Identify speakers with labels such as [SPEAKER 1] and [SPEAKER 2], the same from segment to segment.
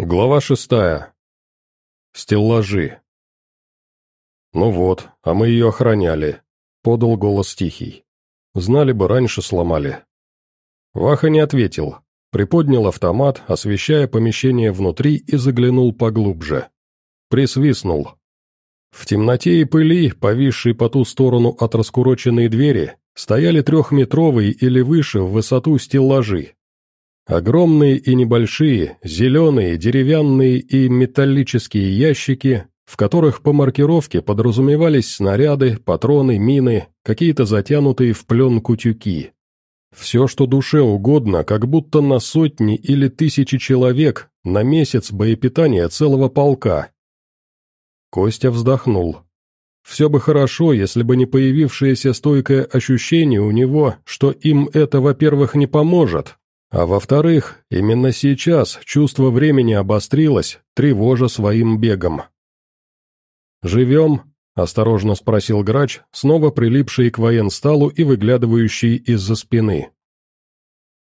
[SPEAKER 1] Глава шестая. Стеллажи. «Ну вот, а мы ее охраняли», — подал голос Тихий. «Знали бы, раньше сломали». Ваха не ответил, приподнял автомат, освещая помещение внутри и заглянул поглубже. Присвистнул. В темноте и пыли, повисшей по ту сторону от раскуроченной двери, стояли трехметровые или выше в высоту стеллажи, Огромные и небольшие, зеленые, деревянные и металлические ящики, в которых по маркировке подразумевались снаряды, патроны, мины, какие-то затянутые в пленку тюки. Все, что душе угодно, как будто на сотни или тысячи человек, на месяц боепитания целого полка. Костя вздохнул. Все бы хорошо, если бы не появившееся стойкое ощущение у него, что им это, во-первых, не поможет, а во-вторых, именно сейчас чувство времени обострилось, тревожа своим бегом. «Живем?» — осторожно спросил грач, снова прилипший к военсталу и выглядывающий из-за спины.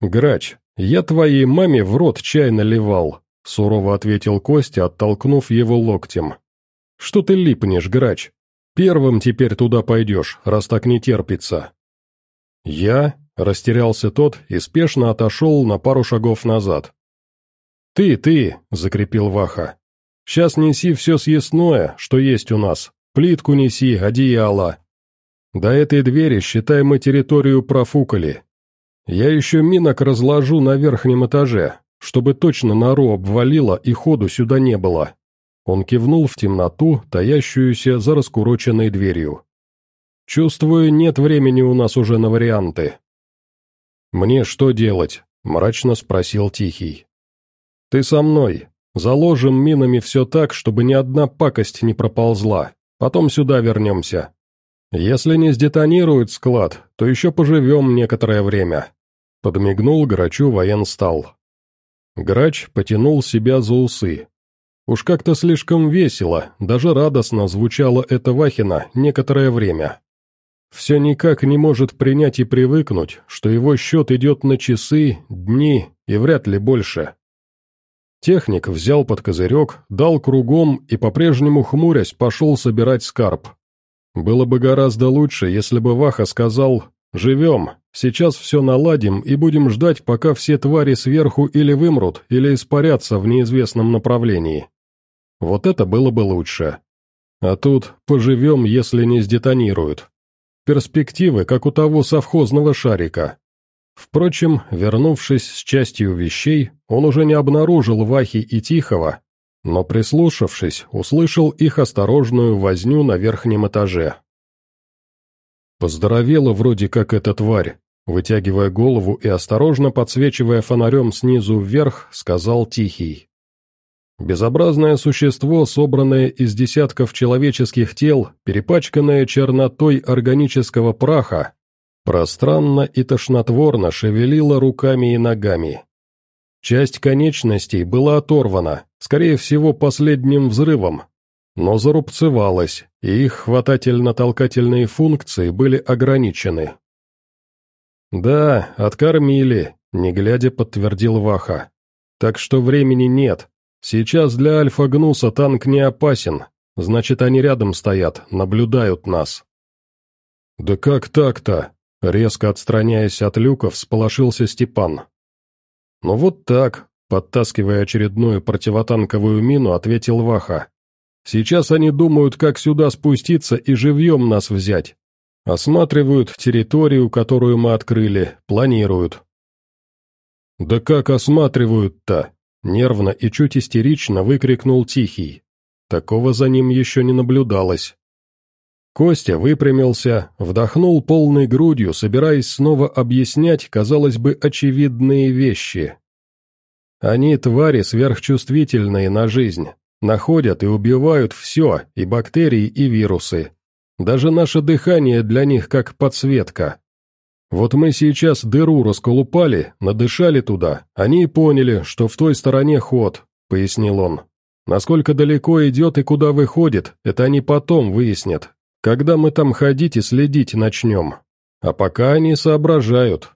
[SPEAKER 1] «Грач, я твоей маме в рот чай наливал», — сурово ответил Костя, оттолкнув его локтем. «Что ты липнешь, грач? Первым теперь туда пойдешь, раз так не терпится». «Я?» Растерялся тот и спешно отошел на пару шагов назад. «Ты, ты!» — закрепил Ваха. «Сейчас неси все съестное, что есть у нас. Плитку неси, одеяло. До этой двери, считай, мы территорию профукали. Я еще минок разложу на верхнем этаже, чтобы точно нору обвалило и ходу сюда не было». Он кивнул в темноту, таящуюся за раскуроченной дверью. «Чувствую, нет времени у нас уже на варианты. «Мне что делать?» – мрачно спросил Тихий. «Ты со мной. Заложим минами все так, чтобы ни одна пакость не проползла. Потом сюда вернемся. Если не сдетонирует склад, то еще поживем некоторое время». Подмигнул Грачу военстал. Грач потянул себя за усы. Уж как-то слишком весело, даже радостно звучало это Вахина некоторое время. Все никак не может принять и привыкнуть, что его счет идет на часы, дни и вряд ли больше. Техник взял под козырек, дал кругом и, по-прежнему хмурясь, пошел собирать скарб. Было бы гораздо лучше, если бы Ваха сказал «Живем, сейчас все наладим и будем ждать, пока все твари сверху или вымрут, или испарятся в неизвестном направлении». Вот это было бы лучше. А тут «поживем, если не сдетонируют». Перспективы, как у того совхозного шарика. Впрочем, вернувшись с частью вещей, он уже не обнаружил Вахи и Тихого, но, прислушавшись, услышал их осторожную возню на верхнем этаже. Поздоровела вроде как эта тварь, вытягивая голову и осторожно подсвечивая фонарем снизу вверх, сказал Тихий. Безобразное существо, собранное из десятков человеческих тел, перепачканное чернотой органического праха, пространно и тошнотворно шевелило руками и ногами. Часть конечностей была оторвана, скорее всего, последним взрывом, но зарубцевалась, и их хватательно-толкательные функции были ограничены. «Да, откормили», — не глядя подтвердил Ваха. «Так что времени нет, Сейчас для Альфа-Гнуса танк не опасен, значит, они рядом стоят, наблюдают нас. Да как так-то? Резко отстраняясь от люка, всполошился Степан. Ну вот так, подтаскивая очередную противотанковую мину, ответил Ваха. Сейчас они думают, как сюда спуститься и живьем нас взять. Осматривают территорию, которую мы открыли, планируют. «Да как осматривают-то?» Нервно и чуть истерично выкрикнул Тихий. Такого за ним еще не наблюдалось. Костя выпрямился, вдохнул полной грудью, собираясь снова объяснять, казалось бы, очевидные вещи. Они твари сверхчувствительные на жизнь, находят и убивают все, и бактерии, и вирусы. Даже наше дыхание для них как подсветка. Вот мы сейчас дыру расколупали, надышали туда, они и поняли, что в той стороне ход», — пояснил он. «Насколько далеко идет и куда выходит, это они потом выяснят, когда мы там ходить и следить начнем. А пока они соображают».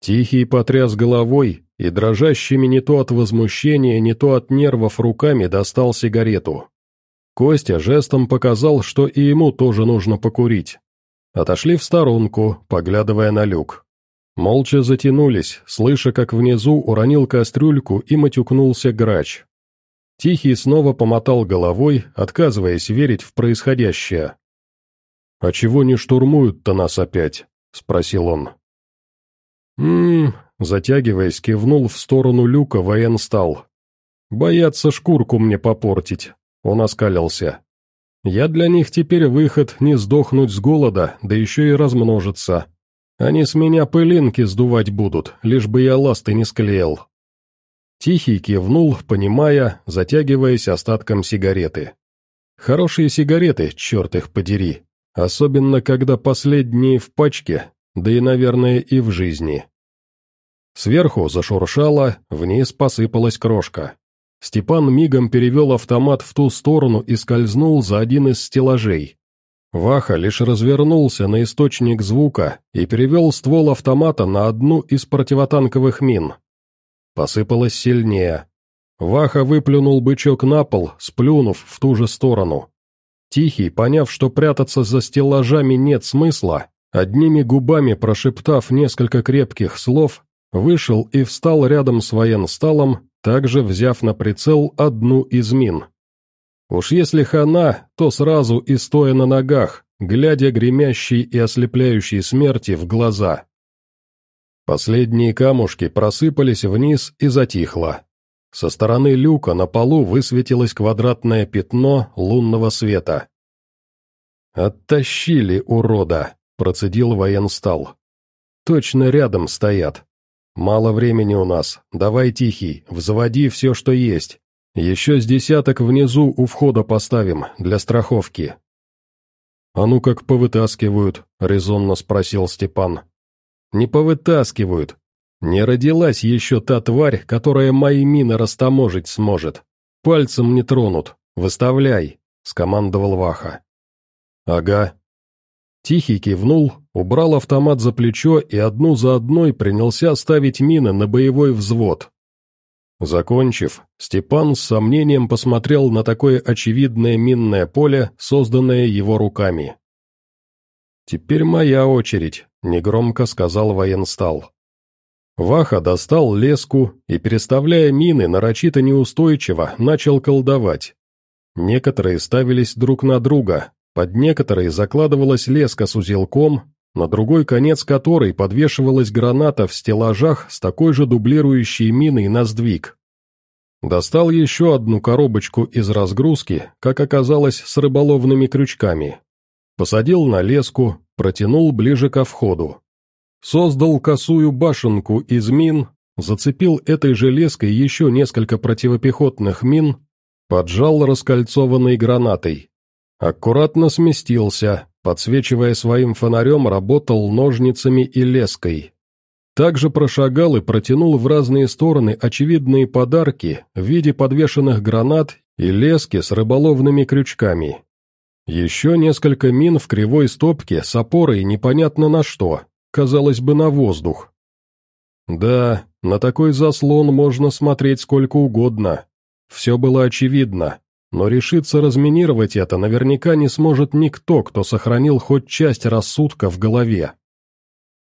[SPEAKER 1] Тихий потряс головой и дрожащими не то от возмущения, не то от нервов руками достал сигарету. Костя жестом показал, что и ему тоже нужно покурить. Отошли в сторонку, поглядывая на люк. Молча затянулись, слыша, как внизу уронил кастрюльку и матюкнулся грач. Тихий снова помотал головой, отказываясь верить в происходящее. «А чего не штурмуют-то нас опять?» — спросил он. «М-м-м», затягиваясь, кивнул в сторону люка военстал. «Боятся шкурку мне попортить», — он оскалился. «Я для них теперь выход не сдохнуть с голода, да еще и размножиться. Они с меня пылинки сдувать будут, лишь бы я ласты не склеил». Тихий кивнул, понимая, затягиваясь остатком сигареты. «Хорошие сигареты, черт их подери, особенно когда последние в пачке, да и, наверное, и в жизни». Сверху зашуршало, вниз посыпалась крошка. Степан мигом перевел автомат в ту сторону и скользнул за один из стеллажей. Ваха лишь развернулся на источник звука и перевел ствол автомата на одну из противотанковых мин. Посыпалось сильнее. Ваха выплюнул бычок на пол, сплюнув в ту же сторону. Тихий, поняв, что прятаться за стеллажами нет смысла, одними губами прошептав несколько крепких слов, вышел и встал рядом с военсталом, также взяв на прицел одну из мин. Уж если хана, то сразу и стоя на ногах, глядя гремящей и ослепляющей смерти в глаза. Последние камушки просыпались вниз и затихло. Со стороны люка на полу высветилось квадратное пятно лунного света. «Оттащили, урода!» — процедил военстал. «Точно рядом стоят. Мало времени у нас, давай тихий, взводи все, что есть, еще с десяток внизу у входа поставим, для страховки». «А ну как повытаскивают?» — резонно спросил Степан. «Не повытаскивают. Не родилась еще та тварь, которая мои мины растаможить сможет. Пальцем не тронут. Выставляй», — скомандовал Ваха. «Ага». Тихий кивнул, убрал автомат за плечо и одну за одной принялся ставить мины на боевой взвод. Закончив, Степан с сомнением посмотрел на такое очевидное минное поле, созданное его руками. «Теперь моя очередь», — негромко сказал военстал. Ваха достал леску и, переставляя мины нарочито неустойчиво, начал колдовать. Некоторые ставились друг на друга, под некоторые закладывалась леска с узелком, на другой конец которой подвешивалась граната в стеллажах с такой же дублирующей миной на сдвиг. Достал еще одну коробочку из разгрузки, как оказалось, с рыболовными крючками. Посадил на леску, протянул ближе ко входу. Создал косую башенку из мин, зацепил этой же леской еще несколько противопехотных мин, поджал раскольцованной гранатой. Аккуратно сместился, подсвечивая своим фонарем, работал ножницами и леской. Также прошагал и протянул в разные стороны очевидные подарки в виде подвешенных гранат и лески с рыболовными крючками. Еще несколько мин в кривой стопке с опорой непонятно на что, казалось бы, на воздух. Да, на такой заслон можно смотреть сколько угодно. Все было очевидно, но решиться разминировать это наверняка не сможет никто, кто сохранил хоть часть рассудка в голове.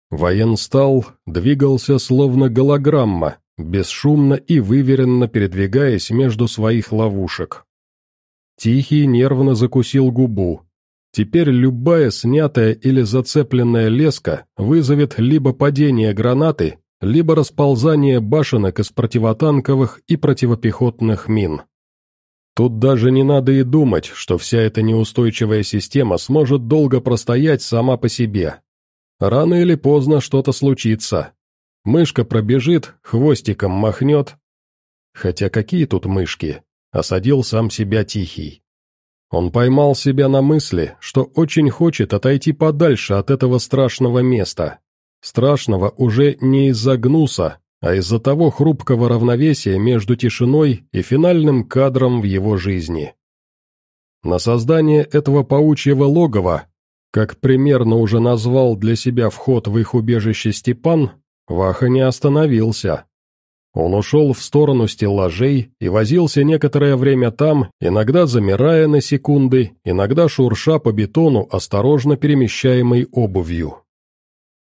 [SPEAKER 1] Военстал двигался словно голограмма, бесшумно и выверенно передвигаясь между своих ловушек. Тихий нервно закусил губу. Теперь любая снятая или зацепленная леска вызовет либо падение гранаты, либо расползание башенок из противотанковых и противопехотных мин. Тут даже не надо и думать, что вся эта неустойчивая система сможет долго простоять сама по себе. Рано или поздно что-то случится. Мышка пробежит, хвостиком махнет. Хотя какие тут мышки? Осадил сам себя Тихий. Он поймал себя на мысли, что очень хочет отойти подальше от этого страшного места. Страшного уже не из-за гнуса, а из-за того хрупкого равновесия между тишиной и финальным кадром в его жизни. На создание этого паучьего логова, как примерно уже назвал для себя вход в их убежище Степан, Ваха не остановился. Он ушел в сторону стеллажей и возился некоторое время там, иногда замирая на секунды, иногда шурша по бетону осторожно перемещаемой обувью.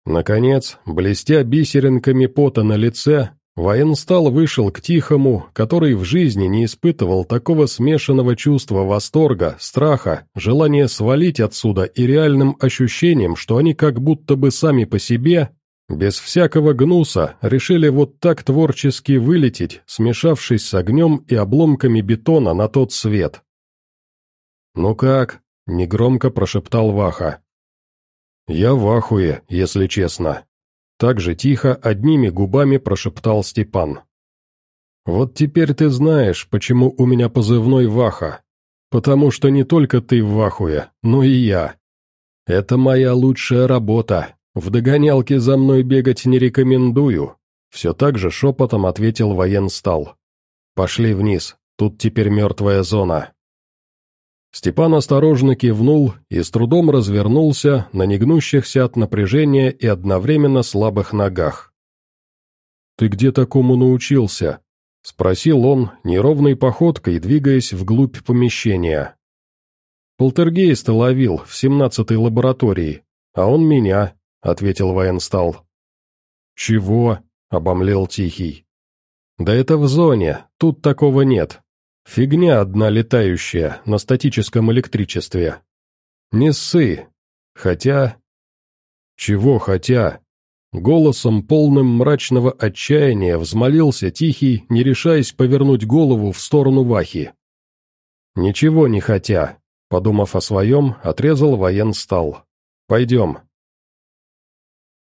[SPEAKER 1] Наконец, блестя бисеринками пота на лице, Военстал вышел к Тихому, который в жизни не испытывал такого смешанного чувства восторга, страха, желания свалить отсюда и реальным ощущением, что они как будто бы сами по себе, без всякого гнуса, решили вот так творчески вылететь, смешавшись с огнем и обломками бетона на тот свет. «Ну как?» — негромко прошептал Ваха. «Я в ахуе, если честно», так же тихо, одними губами прошептал Степан. «Вот теперь ты знаешь, почему у меня позывной Ваха. Потому что не только ты в Вахуе, но и я. Это моя лучшая работа. В догонялке за мной бегать не рекомендую», все так же шепотом ответил военстал. «Пошли вниз, тут теперь мертвая зона». Степан осторожно кивнул и с трудом развернулся на негнущихся от напряжения и одновременно слабых ногах. «Ты где такому научился?» — спросил он, неровной походкой, двигаясь вглубь помещения. «Полтергейста ловил в семнадцатой лаборатории, а он меня», — ответил военстал. «Чего?» — обомлел Тихий. «Да это в зоне, тут такого нет. Фигня одна летающая, на статическом электричестве. Не ссы. Хотя... Чего хотя? Голосом, полным мрачного отчаяния, взмолился Тихий, не решаясь повернуть голову в сторону Вахи. «Ничего не хотя», — подумав о своем, отрезал военстал. «Пойдем».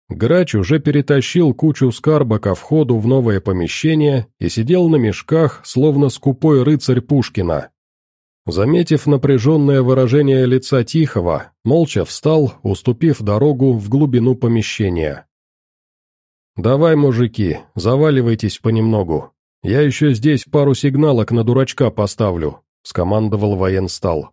[SPEAKER 1] Грач уже перетащил кучу скарба ко входу в новое помещение и сидел на мешках, словно скупой рыцарь Пушкина. Заметив напряженное выражение лица Тихого, молча встал, уступив дорогу в глубину помещения. «Давай, мужики, заваливайтесь понемногу. Я еще здесь пару сигналок на дурачка поставлю», — скомандовал военстал.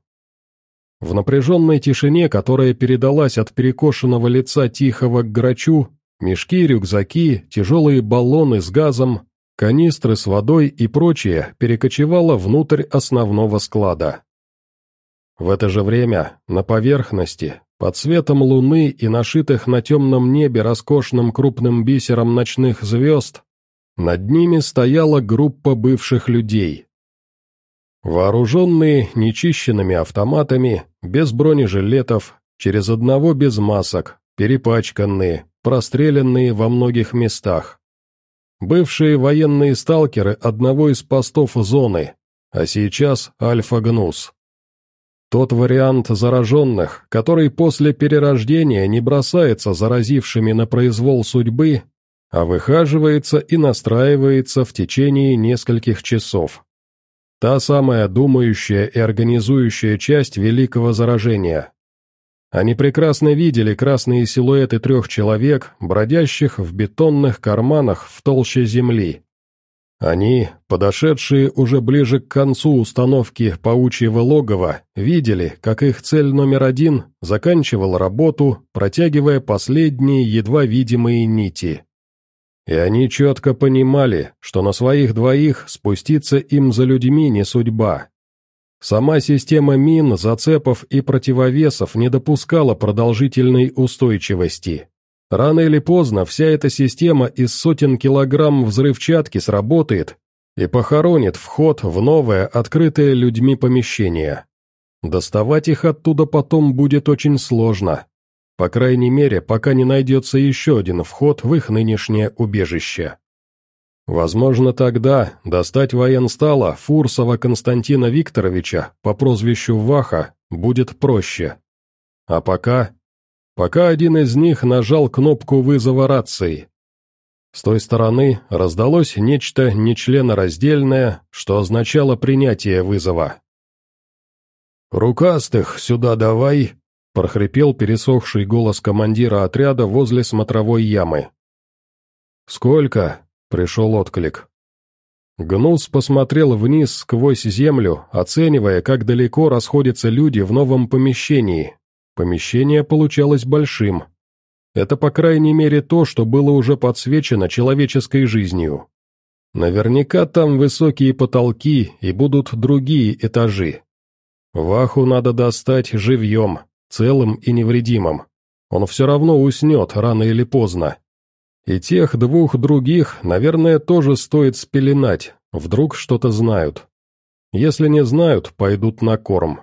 [SPEAKER 1] В напряженной тишине, которая передалась от перекошенного лица Тихого к грачу, мешки, рюкзаки, тяжелые баллоны с газом, канистры с водой и прочее перекочевало внутрь основного склада. В это же время, на поверхности, под светом луны и нашитых на темном небе роскошным крупным бисером ночных звезд, над ними стояла группа бывших людей, Вооруженные нечищенными автоматами, без бронежилетов, через одного без масок, перепачканные, простреленные во многих местах. Бывшие военные сталкеры одного из постов зоны, а сейчас Альфа-Гнус. Тот вариант зараженных, который после перерождения не бросается заразившими на произвол судьбы, а выхаживается и настраивается в течение нескольких часов. Та самая думающая и организующая часть великого заражения. Они прекрасно видели красные силуэты трех человек, бродящих в бетонных карманах в толще земли. Они, подошедшие уже ближе к концу установки паучьего логова, видели, как их цель номер один заканчивал работу, протягивая последние едва видимые нити. И они четко понимали, что на своих двоих спуститься им за людьми не судьба. Сама система мин, зацепов и противовесов не допускала продолжительной устойчивости. Рано или поздно вся эта система из сотен килограмм взрывчатки сработает и похоронит вход в новое, открытое людьми помещение. Доставать их оттуда потом будет очень сложно. По крайней мере, пока не найдется еще один вход в их нынешнее убежище. Возможно, тогда достать военстала Фурсова Константина Викторовича по прозвищу Ваха будет проще. А пока... Пока один из них нажал кнопку вызова рации. С той стороны раздалось нечто нечленораздельное, что означало принятие вызова. «Рукастых сюда давай!» — прохрипел пересохший голос командира отряда возле смотровой ямы. «Сколько?» — пришел отклик. Гнус посмотрел вниз сквозь землю, оценивая, как далеко расходятся люди в новом помещении. Помещение получалось большим. Это, по крайней мере, то, что было уже подсвечено человеческой жизнью. Наверняка там высокие потолки и будут другие этажи. Ваху надо достать живьем, целым и невредимым. Он все равно уснет рано или поздно. И тех двух других, наверное, тоже стоит спеленать, вдруг что-то знают. Если не знают, пойдут на корм.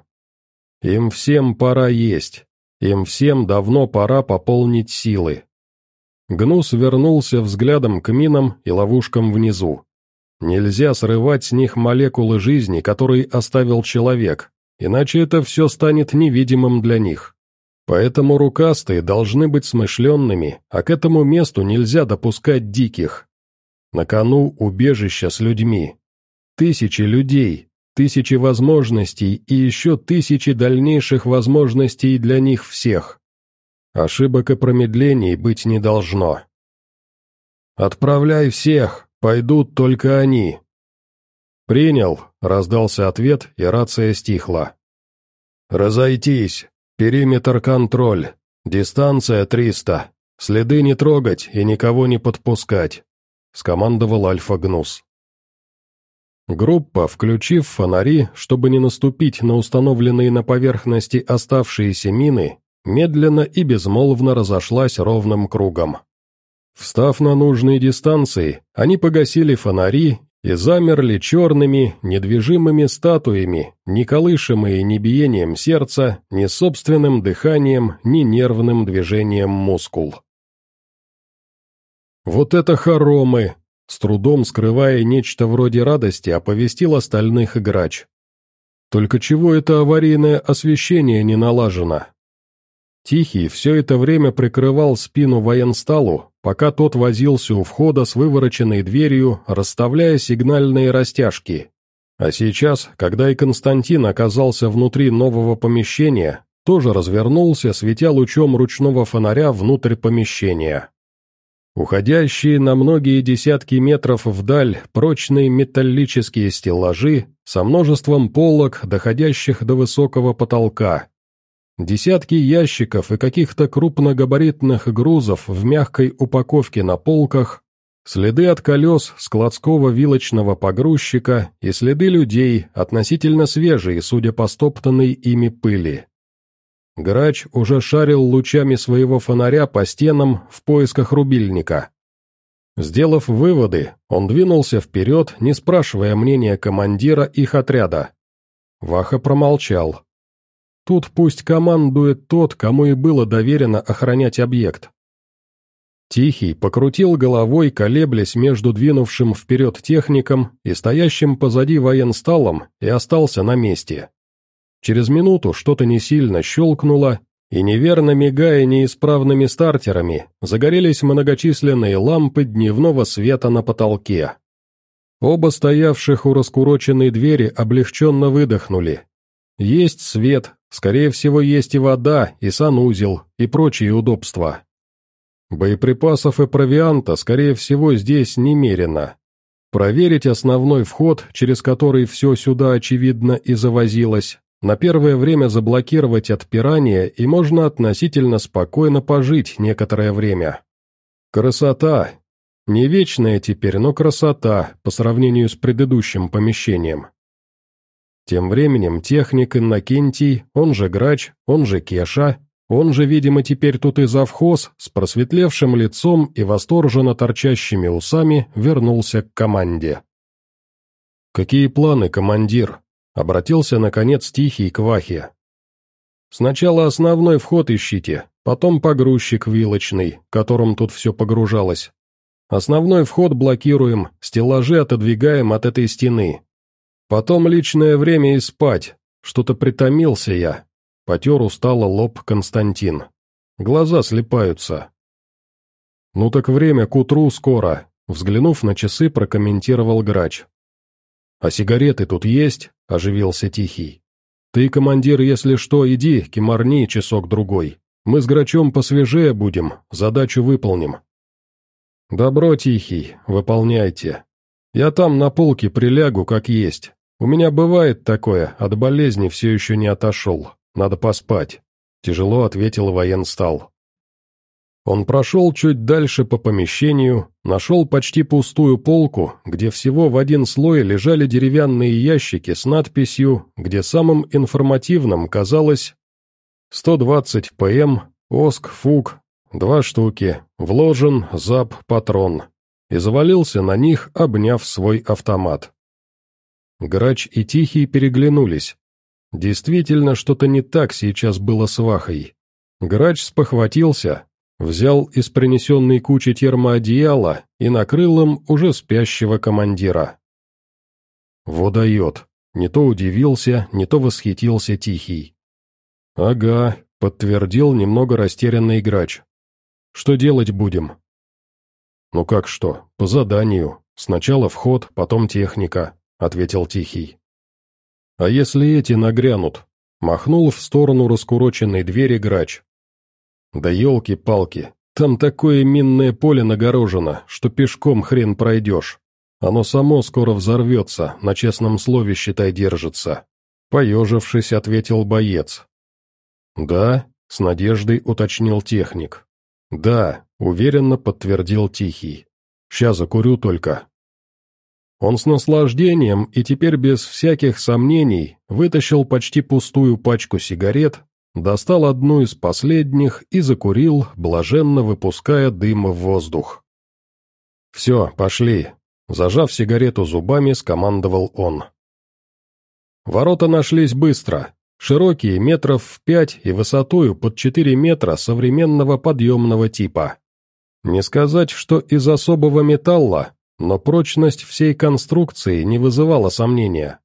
[SPEAKER 1] Им всем пора есть, им всем давно пора пополнить силы. Гнус вернулся взглядом к минам и ловушкам внизу. Нельзя срывать с них молекулы жизни, которые оставил человек, иначе это все станет невидимым для них. Поэтому рукастые должны быть смышленными, а к этому месту нельзя допускать диких. На кону убежища с людьми. Тысячи людей, тысячи возможностей и еще тысячи дальнейших возможностей для них всех. Ошибок и промедлений быть не должно. «Отправляй всех, пойдут только они». «Принял», — раздался ответ, и рация стихла. «Разойтись, периметр-контроль, дистанция 300, следы не трогать и никого не подпускать», — скомандовал Альфа-Гнус. Группа, включив фонари, чтобы не наступить на установленные на поверхности оставшиеся мины, медленно и безмолвно разошлась ровным кругом. Встав на нужные дистанции, они погасили фонари и замерли черными, недвижимыми статуями, не колышемые ни биением сердца, ни собственным дыханием, ни нервным движением мускул. «Вот это хоромы!» С трудом скрывая нечто вроде радости, оповестил остальных играч. Только чего это аварийное освещение не налажено? Тихий все это время прикрывал спину военсталу, пока тот возился у входа с вывороченной дверью, расставляя сигнальные растяжки. А сейчас, когда и Константин оказался внутри нового помещения, тоже развернулся, светя лучом ручного фонаря внутрь помещения. Уходящие на многие десятки метров вдаль прочные металлические стеллажи со множеством полок, доходящих до высокого потолка. Десятки ящиков и каких-то крупногабаритных грузов в мягкой упаковке на полках, следы от колес складского вилочного погрузчика и следы людей, относительно свежие, судя по стоптанной ими пыли. Грач уже шарил лучами своего фонаря по стенам в поисках рубильника. Сделав выводы, он двинулся вперед, не спрашивая мнения командира их отряда. Ваха промолчал. Тут пусть командует тот, кому и было доверено охранять объект. Тихий покрутил головой, колеблясь между двинувшим вперед техником и стоящим позади военсталом, и остался на месте. Через минуту что-то не сильно щелкнуло, и неверно мигая неисправными стартерами, загорелись многочисленные лампы дневного света на потолке. Оба стоявших у раскуроченной двери облегченно выдохнули. Есть свет, скорее всего есть и вода, и санузел, и прочие удобства. Боеприпасов и провианта, скорее всего, здесь немерено. Проверить основной вход, через который все сюда, очевидно, и завозилось, на первое время заблокировать отпирание и можно относительно спокойно пожить некоторое время. Красота. Не вечная теперь, но красота по сравнению с предыдущим помещением. Тем временем техник Иннокентий, он же Грач, он же Кеша, он же, видимо, теперь тут и завхоз, с просветлевшим лицом и восторженно торчащими усами, вернулся к команде. «Какие планы, командир?» Обратился, наконец, Тихий к Вахе. «Сначала основной вход ищите, потом погрузчик вилочный, которым тут все погружалось. Основной вход блокируем, стеллажи отодвигаем от этой стены. Потом личное время и спать. Что-то притомился я». Потер устало лоб Константин. Глаза слепаются. «Ну так время к утру скоро», взглянув на часы, прокомментировал грач. «А сигареты тут есть?» — оживился Тихий. «Ты, командир, если что, иди, кемарни часок-другой. Мы с Грачом посвежее будем, задачу выполним». «Добро, Тихий, выполняйте. Я там на полке прилягу, как есть. У меня бывает такое, от болезни все еще не отошел. Надо поспать», — тяжело ответил военстал. Он прошел чуть дальше по помещению, нашел почти пустую полку, где всего в один слой лежали деревянные ящики с надписью, где самым информативным казалось 120 ПМ, ОСК, ФУК, два штуки, вложен, ЗАП, патрон, и завалился на них, обняв свой автомат. Грач и Тихий переглянулись. Действительно, что-то не так сейчас было с Вахой. Грач спохватился, Взял из принесенной кучи термоодеяла и накрыл им уже спящего командира. «Водает!» — не то удивился, не то восхитился Тихий. «Ага», — подтвердил немного растерянный грач. «Что делать будем?» «Ну как что, по заданию. Сначала вход, потом техника», — ответил Тихий. «А если эти нагрянут?» — махнул в сторону раскуроченной двери грач. Да елки-палки, там такое минное поле нагорожено, что пешком хрен пройдешь. Оно само скоро взорвется, на честном слове, считай, держится. Поежившись, ответил боец. «Да?» — с надеждой уточнил техник. «Да», — уверенно подтвердил Тихий. «Ща закурю только». Он с наслаждением и теперь без всяких сомнений вытащил почти пустую пачку сигарет, достал одну из последних и закурил, блаженно выпуская дым в воздух. «Все, пошли», — зажав сигарету зубами, скомандовал он. Ворота нашлись быстро, широкие метров в пять и высотою под четыре метра современного подъемного типа. Не сказать, что из особого металла, но прочность всей конструкции не вызывала сомнения.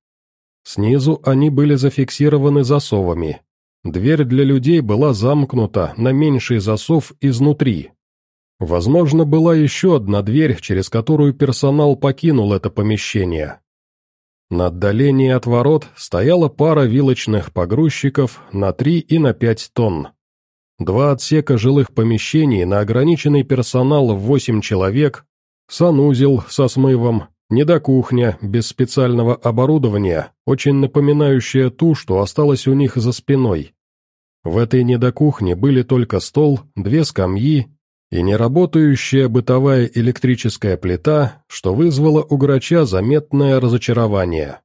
[SPEAKER 1] Снизу они были зафиксированы засовами, Дверь для людей была замкнута на меньший засов изнутри. Возможно, была еще одна дверь, через которую персонал покинул это помещение. На отдалении от ворот стояла пара вилочных погрузчиков на 3 и на 5 тонн. Два отсека жилых помещений на ограниченный персонал в 8 человек, санузел со смывом, Недокухня, без специального оборудования, очень напоминающая ту, что осталась у них за спиной. В этой недокухне были только стол, две скамьи и неработающая бытовая электрическая плита, что вызвало у грача заметное разочарование.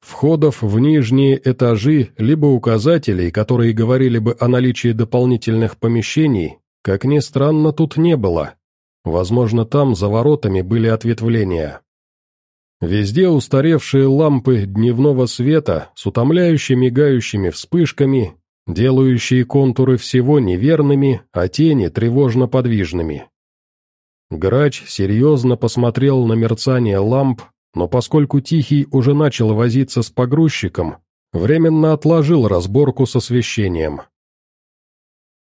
[SPEAKER 1] Входов в нижние этажи, либо указателей, которые говорили бы о наличии дополнительных помещений, как ни странно, тут не было. Возможно, там за воротами были ответвления. Везде устаревшие лампы дневного света с утомляюще мигающими вспышками, делающие контуры всего неверными, а тени тревожно подвижными. Грач серьезно посмотрел на мерцание ламп, но поскольку Тихий уже начал возиться с погрузчиком, временно отложил разборку с освещением.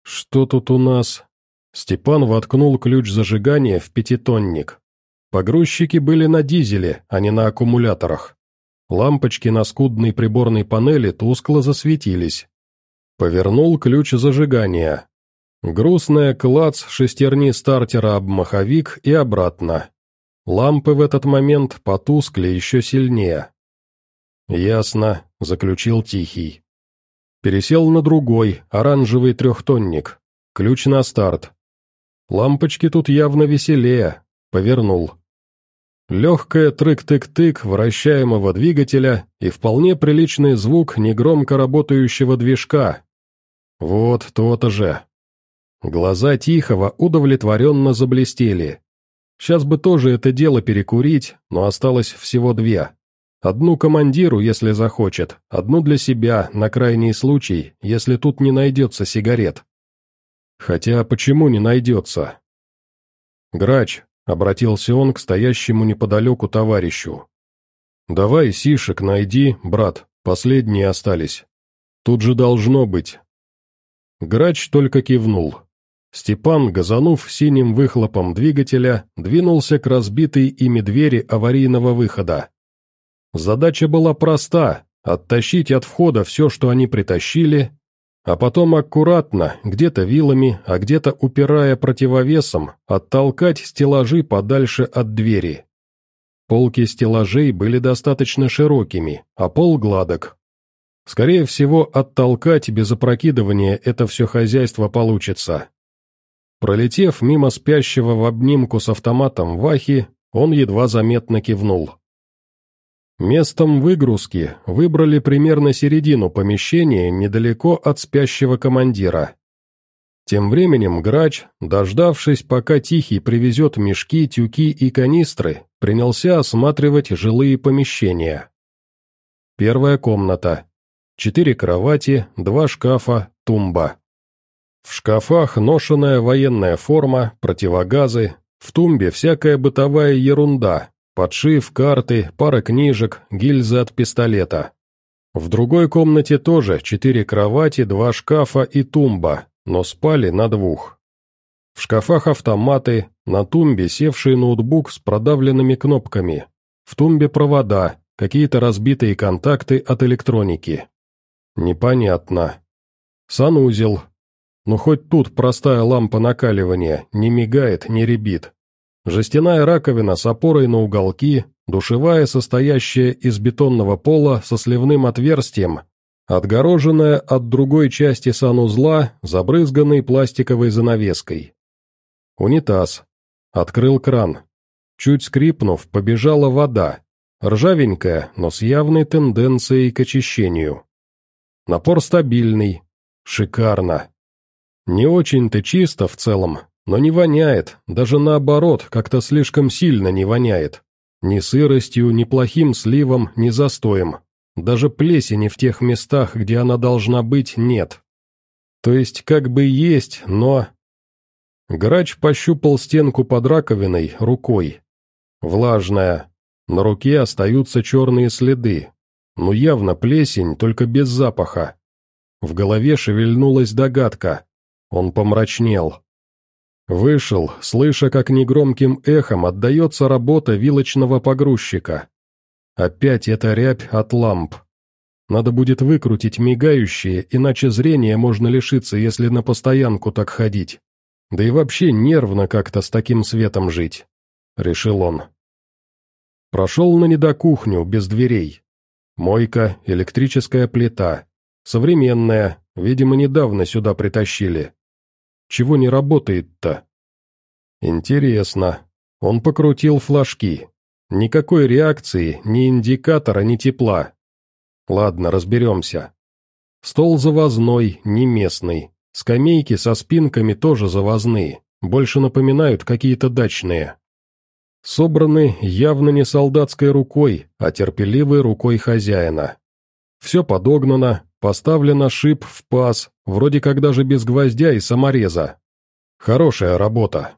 [SPEAKER 1] «Что тут у нас?» Степан воткнул ключ зажигания в пятитонник. Погрузчики были на дизеле, а не на аккумуляторах. Лампочки на скудной приборной панели тускло засветились. Повернул ключ зажигания. Грустная клац шестерни стартера об маховик и обратно. Лампы в этот момент потускли еще сильнее. «Ясно», — заключил Тихий. Пересел на другой, оранжевый трехтонник. Ключ на старт. Лампочки тут явно веселее. Повернул. Легкая трык-тык-тык вращаемого двигателя и вполне приличный звук негромко работающего движка. Вот то-то же. Глаза Тихого удовлетворенно заблестели. Сейчас бы тоже это дело перекурить, но осталось всего две. Одну командиру, если захочет, одну для себя, на крайний случай, если тут не найдется сигарет. Хотя почему не найдется? «Грач», — обратился он к стоящему неподалеку товарищу. «Давай сишек найди, брат, последние остались. Тут же должно быть». Грач только кивнул. Степан, газанув синим выхлопом двигателя, двинулся к разбитой ими двери аварийного выхода. Задача была проста — оттащить от входа все, что они притащили, а потом аккуратно, где-то вилами, а где-то упирая противовесом, оттолкать стеллажи подальше от двери. Полки стеллажей были достаточно широкими, а пол гладок. Скорее всего, оттолкать без опрокидывания это все хозяйство получится. Пролетев мимо спящего в обнимку с автоматом Вахи, он едва заметно кивнул. Местом выгрузки выбрали примерно середину помещения недалеко от спящего командира. Тем временем грач, дождавшись, пока Тихий привезет мешки, тюки и канистры, принялся осматривать жилые помещения. Первая комната. Четыре кровати, два шкафа, тумба. В шкафах ношенная военная форма, противогазы, в тумбе всякая бытовая ерунда, подшив, карты, пара книжек, гильзы от пистолета. В другой комнате тоже четыре кровати, два шкафа и тумба, но спали на двух. В шкафах автоматы, на тумбе севший ноутбук с продавленными кнопками, в тумбе провода, какие-то разбитые контакты от электроники. Непонятно. Санузел. Ну хоть тут простая лампа накаливания, не мигает, не ребит. Жестяная раковина с опорой на уголки, душевая, состоящая из бетонного пола со сливным отверстием, отгороженная от другой части санузла, забрызганной пластиковой занавеской. Унитаз. Открыл кран. Чуть скрипнув, побежала вода. Ржавенькая, но с явной тенденцией к очищению. Напор стабильный. Шикарно. Не очень-то чисто в целом, но не воняет, даже наоборот, как-то слишком сильно не воняет. Ни сыростью, ни плохим сливом, ни застоем. Даже плесени в тех местах, где она должна быть, нет. То есть как бы есть, но... Грач пощупал стенку под раковиной рукой. Влажная. На руке остаются черные следы. Ну явно плесень, только без запаха. В голове шевельнулась догадка. Он помрачнел. Вышел, слыша, как негромким эхом отдается работа вилочного погрузчика. Опять эта рябь от ламп. Надо будет выкрутить мигающие, иначе зрения можно лишиться, если на постоянку так ходить. Да и вообще нервно как-то с таким светом жить, — решил он. Прошел на недокухню, без дверей. Мойка, электрическая плита. Современная, видимо, недавно сюда притащили. Чего не работает-то? Интересно. Он покрутил флажки. Никакой реакции, ни индикатора, ни тепла. Ладно, разберемся. Стол завозной, не местный. Скамейки со спинками тоже завозные, больше напоминают какие-то дачные. Собраны явно не солдатской рукой, а терпеливой рукой хозяина. Все подогнано, поставлено шип в паз, вроде как даже без гвоздя и самореза. Хорошая работа.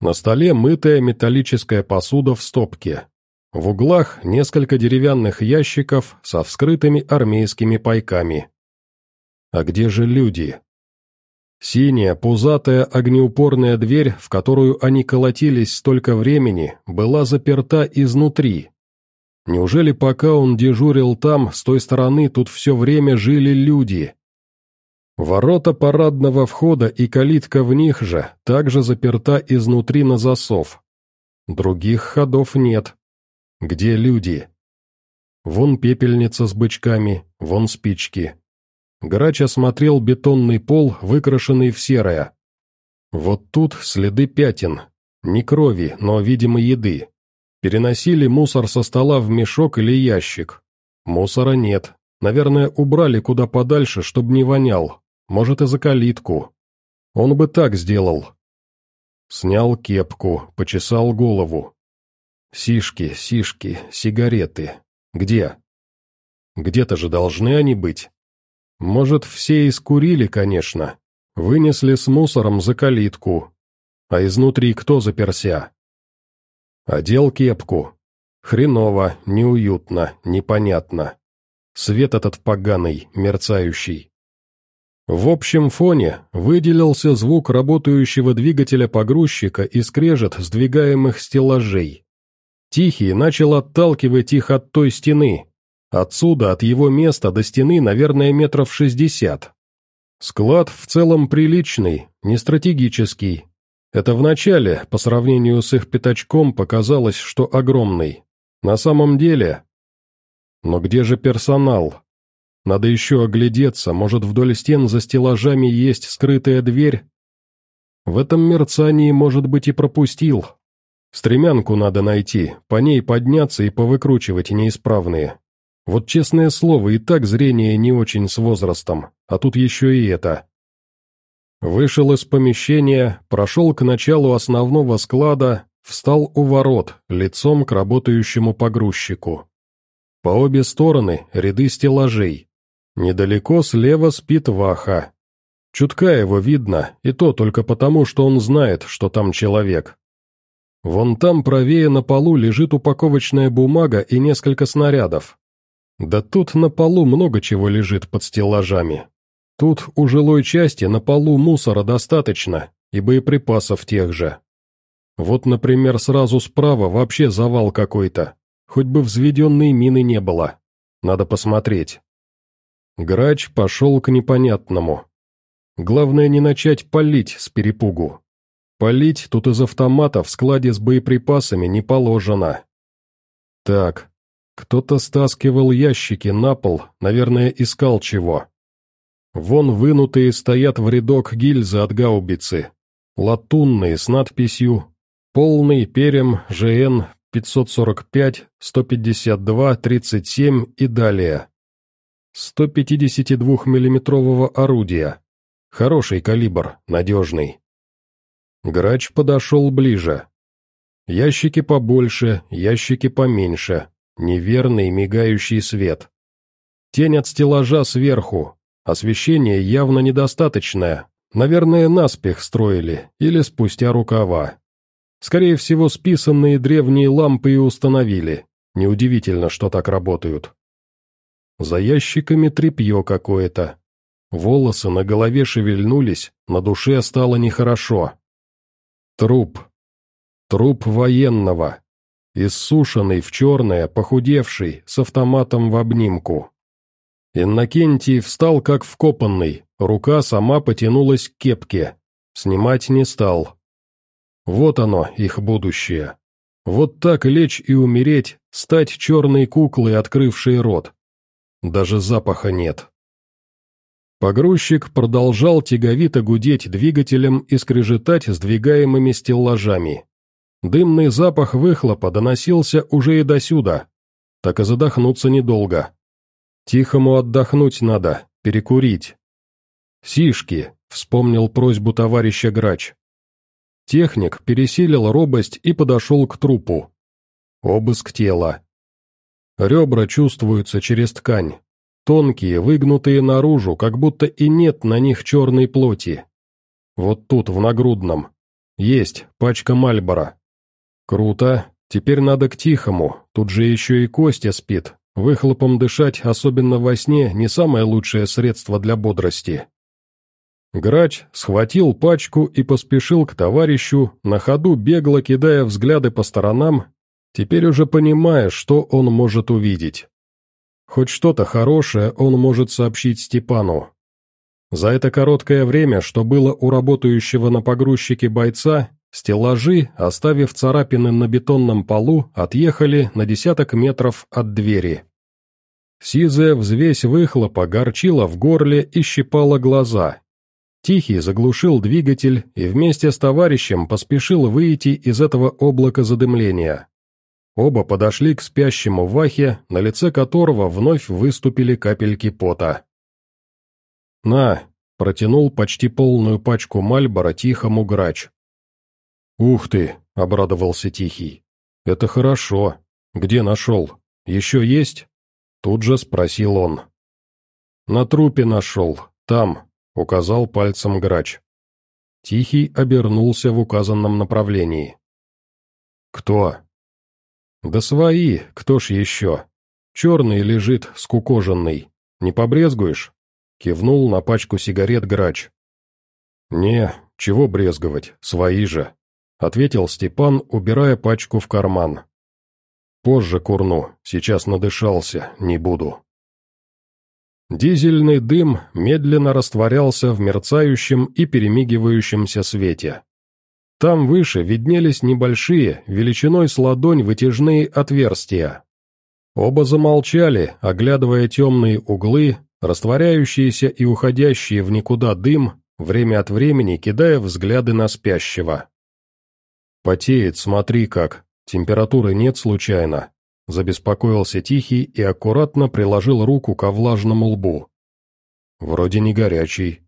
[SPEAKER 1] На столе мытая металлическая посуда в стопке. В углах несколько деревянных ящиков со вскрытыми армейскими пайками. А где же люди? Синяя, пузатая, огнеупорная дверь, в которую они колотились столько времени, была заперта изнутри. Неужели пока он дежурил там, с той стороны, тут все время жили люди? Ворота парадного входа и калитка в них же также заперта изнутри на засов. Других ходов нет. Где люди? Вон пепельница с бычками, вон спички. Грач осмотрел бетонный пол, выкрашенный в серое. Вот тут следы пятен. Не крови, но, видимо, еды. Переносили мусор со стола в мешок или ящик. Мусора нет. Наверное, убрали куда подальше, чтобы не вонял. Может, и за калитку. Он бы так сделал. Снял кепку, почесал голову. Сишки, сишки, сигареты. Где? Где-то же должны они быть. Может, все искурили, конечно. Вынесли с мусором за калитку. А изнутри кто заперся? Одел кепку. Хреново, неуютно, непонятно. Свет этот поганый, мерцающий. В общем фоне выделился звук работающего двигателя погрузчика и скрежет сдвигаемых стеллажей. Тихий начал отталкивать их от той стены, Отсюда, от его места до стены, наверное, метров шестьдесят. Склад в целом приличный, не стратегический. Это вначале, по сравнению с их пятачком, показалось, что огромный. На самом деле... Но где же персонал? Надо еще оглядеться, может, вдоль стен за стеллажами есть скрытая дверь? В этом мерцании, может быть, и пропустил. Стремянку надо найти, по ней подняться и повыкручивать неисправные. Вот честное слово, и так зрение не очень с возрастом, а тут еще и это. Вышел из помещения, прошел к началу основного склада, встал у ворот, лицом к работающему погрузчику. По обе стороны ряды стеллажей. Недалеко слева спит Ваха. Чутка его видно, и то только потому, что он знает, что там человек. Вон там правее на полу лежит упаковочная бумага и несколько снарядов. Да тут на полу много чего лежит под стеллажами. Тут у жилой части на полу мусора достаточно, и боеприпасов тех же. Вот, например, сразу справа вообще завал какой-то. Хоть бы взведенной мины не было. Надо посмотреть. Грач пошел к непонятному. Главное не начать палить с перепугу. Палить тут из автомата в складе с боеприпасами не положено. Так, кто-то стаскивал ящики на пол, наверное, искал чего. Вон вынутые стоят в рядок гильзы от гаубицы. Латунные с надписью «Полный перем ЖН 545, 152, 37 и далее». 152 миллиметрового орудия. Хороший калибр, надежный. Грач подошел ближе. Ящики побольше, ящики поменьше. Неверный мигающий свет. Тень от стеллажа сверху, Освещение явно недостаточное. Наверное, наспех строили, или спустя рукава. Скорее всего, списанные древние лампы и установили. Неудивительно, что так работают. За ящиками тряпье какое-то. Волосы на голове шевельнулись, на душе стало нехорошо. Труп. Труп военного. Иссушенный в черное, похудевший, с автоматом в обнимку. Иннокентий встал как вкопанный, рука сама потянулась к кепке. Снимать не стал. Вот оно, их будущее. Вот так лечь и умереть, стать черной куклой, открывшей рот. Даже запаха нет. Погрузчик продолжал тяговито гудеть двигателем и скрежетать сдвигаемыми стеллажами. Дымный запах выхлопа доносился уже и досюда. Так и задохнуться недолго. Тихому отдохнуть надо, перекурить. «Сишки», — вспомнил просьбу товарища Грач. Техник пересилил робость и подошел к трупу. Обыск тела. Ребра чувствуются через ткань. Тонкие, выгнутые наружу, как будто и нет на них черной плоти. Вот тут, в нагрудном. Есть, пачка Мальбора. Круто. Теперь надо к Тихому, тут же еще и Костя спит, Выхлопом дышать, особенно во сне, не самое лучшее средство для бодрости. Грач схватил пачку и поспешил к товарищу, на ходу бегло кидая взгляды по сторонам, теперь уже понимая, что он может увидеть. Хоть что-то хорошее он может сообщить Степану. За это короткое время, что было у работающего на погрузчике бойца, Стеллажи, оставив царапины на бетонном полу, отъехали на десяток метров от двери. Сизая взвесь выхлопа горчила в горле и щипала глаза. Тихий заглушил двигатель и вместе с товарищем поспешил выйти из этого облака задымления. Оба подошли к спящему Вахе, на лице которого вновь выступили капельки пота. «На!» — протянул почти полную пачку Мальбора тихому грач. «Ух ты!» — обрадовался Тихий. «Это хорошо. Где нашел? Еще есть?» Тут же спросил он. «На трупе нашел. Там», — указал пальцем грач. Тихий обернулся в указанном направлении. «Кто?» «Да свои, кто ж еще? Черный лежит, скукоженный. Не побрезгуешь?» Кивнул на пачку сигарет грач. «Не, чего брезговать, свои же», — ответил Степан, убирая пачку в карман. «Позже курну, сейчас надышался, не буду». Дизельный дым медленно растворялся в мерцающем и перемигивающемся свете. Там выше виднелись небольшие, величиной с ладонь вытяжные отверстия. Оба замолчали, оглядывая темные углы, растворяющиеся и уходящие в никуда дым, время от времени кидая взгляды на спящего. «Потеет, смотри как, температуры нет случайно», забеспокоился Тихий и аккуратно приложил руку ко влажному лбу. «Вроде не горячий».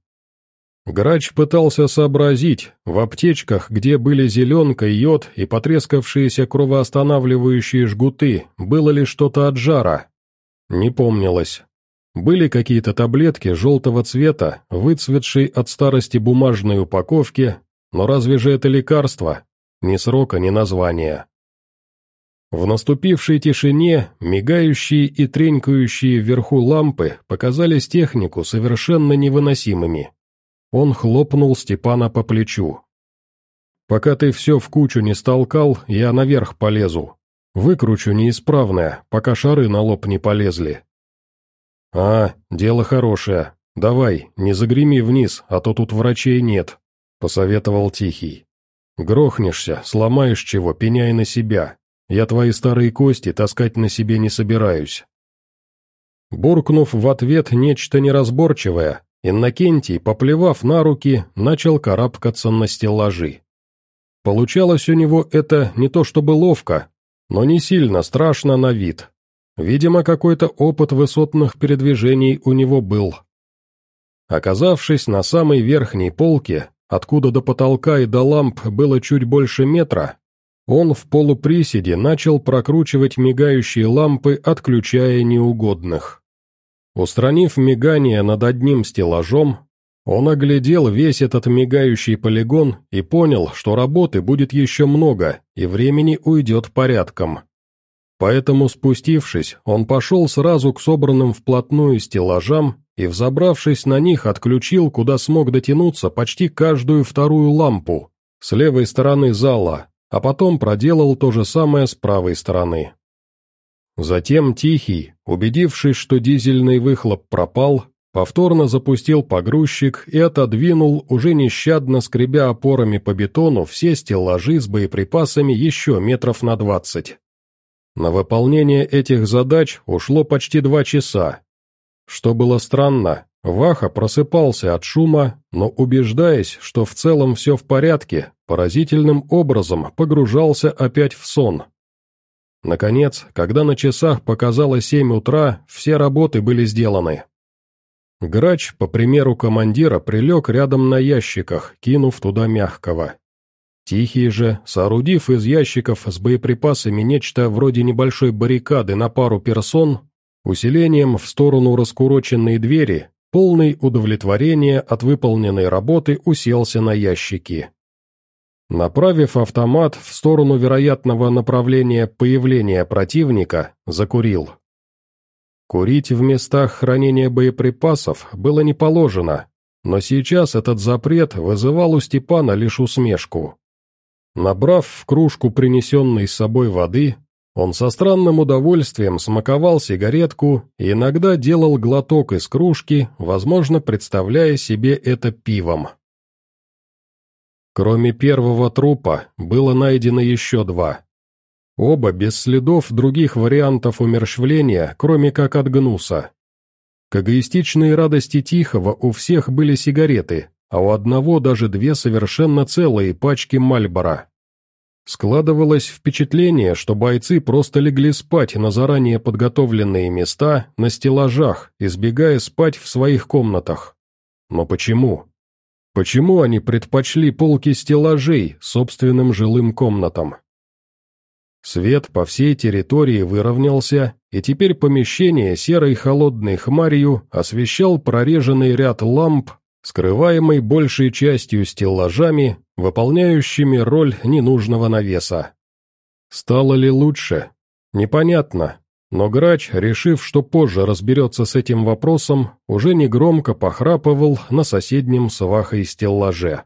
[SPEAKER 1] Грач пытался сообразить, в аптечках, где были зеленка, йод и потрескавшиеся кровоостанавливающие жгуты, было ли что-то от жара. Не помнилось. Были какие-то таблетки желтого цвета, выцветшей от старости бумажной упаковки, но разве же это лекарство? Ни срока, ни названия. В наступившей тишине мигающие и тренькающие вверху лампы показались технику совершенно невыносимыми. Он хлопнул Степана по плечу. «Пока ты все в кучу не столкал, я наверх полезу. Выкручу неисправное, пока шары на лоб не полезли». «А, дело хорошее. Давай, не загреми вниз, а то тут врачей нет», — посоветовал Тихий. «Грохнешься, сломаешь чего, пеняй на себя. Я твои старые кости таскать на себе не собираюсь». Буркнув в ответ нечто неразборчивое, Иннокентий, поплевав на руки, начал карабкаться на стеллажи. Получалось у него это не то чтобы ловко, но не сильно страшно на вид. Видимо, какой-то опыт высотных передвижений у него был. Оказавшись на самой верхней полке, откуда до потолка и до ламп было чуть больше метра, он в полуприседе начал прокручивать мигающие лампы, отключая неугодных. Устранив мигание над одним стеллажом, он оглядел весь этот мигающий полигон и понял, что работы будет еще много, и времени уйдет порядком. Поэтому, спустившись, он пошел сразу к собранным вплотную стеллажам и, взобравшись на них, отключил, куда смог дотянуться, почти каждую вторую лампу с левой стороны зала, а потом проделал то же самое с правой стороны. Затем Тихий, убедившись, что дизельный выхлоп пропал, повторно запустил погрузчик и отодвинул, уже нещадно скребя опорами по бетону, все стеллажи с боеприпасами еще метров на двадцать. На выполнение этих задач ушло почти два часа. Что было странно, Ваха просыпался от шума, но, убеждаясь, что в целом все в порядке, поразительным образом погружался опять в сон. Наконец, когда на часах показало семь утра, все работы были сделаны. Грач, по примеру командира, прилег рядом на ящиках, кинув туда мягкого. Тихий же, соорудив из ящиков с боеприпасами нечто вроде небольшой баррикады на пару персон, усилением в сторону раскуроченной двери, Полный удовлетворения от выполненной работы уселся на ящики. Направив автомат в сторону вероятного направления появления противника, закурил. Курить в местах хранения боеприпасов было не положено, но сейчас этот запрет вызывал у Степана лишь усмешку. Набрав в кружку принесенной с собой воды, он со странным удовольствием смаковал сигаретку и иногда делал глоток из кружки, возможно, представляя себе это пивом. Кроме первого трупа, было найдено еще два. Оба без следов других вариантов умерщвления, кроме как от гнуса. К эгоистичной радости Тихого у всех были сигареты, а у одного даже две совершенно целые пачки Мальбора. Складывалось впечатление, что бойцы просто легли спать на заранее подготовленные места на стеллажах, избегая спать в своих комнатах. Но почему? Почему они предпочли полки стеллажей собственным жилым комнатам? Свет по всей территории выровнялся, и теперь помещение серой холодной хмарью освещал прореженный ряд ламп, скрываемый большей частью стеллажами, выполняющими роль ненужного навеса. Стало ли лучше? Непонятно, но грач, решив, что позже разберется с этим вопросом, уже негромко похрапывал на соседнем с Вахой стеллаже.